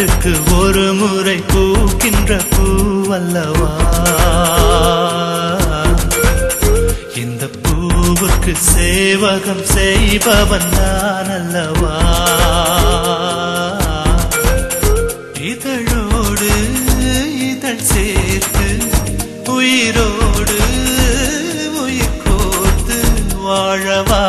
ஆண்டுக்கு ஒரு முறை பூக்கின்ற பூவல்லவா? இந்த பூவுக்கு சேவகம் செய்பவன் நான் அல்லவா இதழோடு இதழ் சேர்த்து உயிரோடு உயிர் கோர்த்து வாழவா?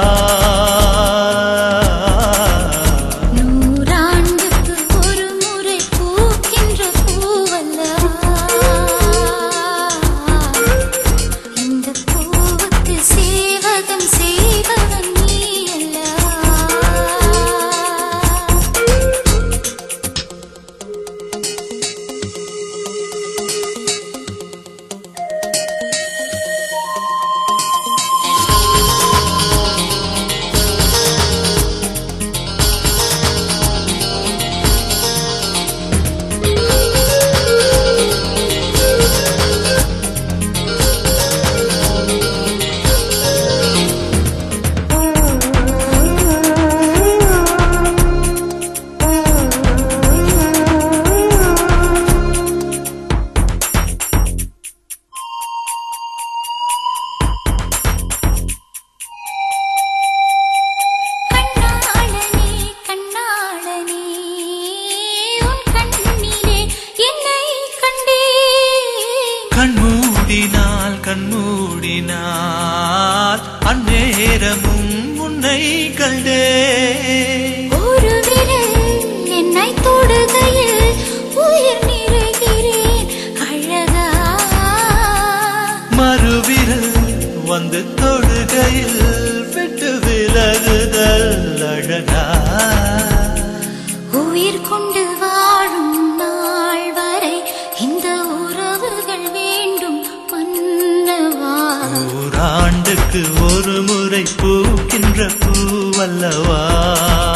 கண்மூடினால் கண்மூடினால் அந்நேரமும் உன்னை கண்டே ஒரு விரல் என்னை தொடுகையில் உயிர் நிறைகிறேன். அழகா. மறுவிரல் வந்து தொடுகையில் விட்டு விலகுதல் அழகா. உயிர் கொண்டு வாழும் பூவல்லவா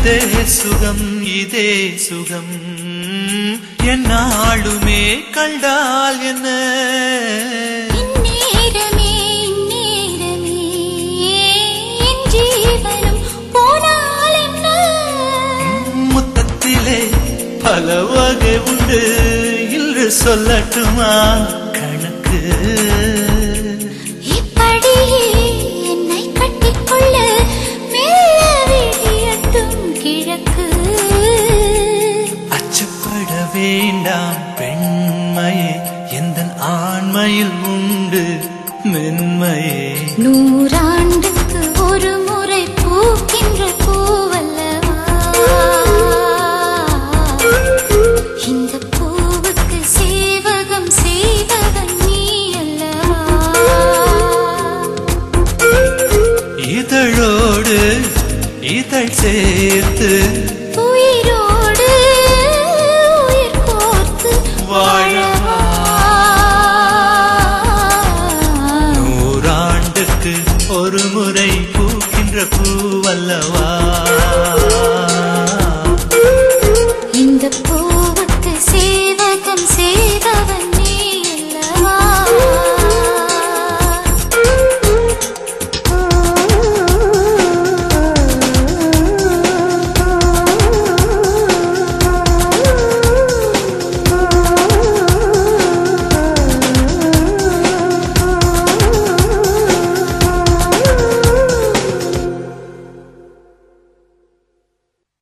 இதே சுகம் இதே சுகம் என்னாளுமே கண்டால் என்ன இந்நேரமே இந்நேரமே என் ஜீவனம் போனால் என்ன முத்தத்திலே பல வகை உண்டு இன்று சொல்லட்டுமா கணக்கு வேண்டாம். பெண்மையே எந்த ஆண்மையில் உண்டு? மென்மையே. நூறாண்டுக்கு ஒரு முறை பூக்கின்ற பூவல்லவா? இந்த பூவுக்கு சேவகம் செய்பவன் நீ அல்லவா இதழோடு இதழ் சேர்த்து ஒரு முறை பூக்கின்ற பூவல்ல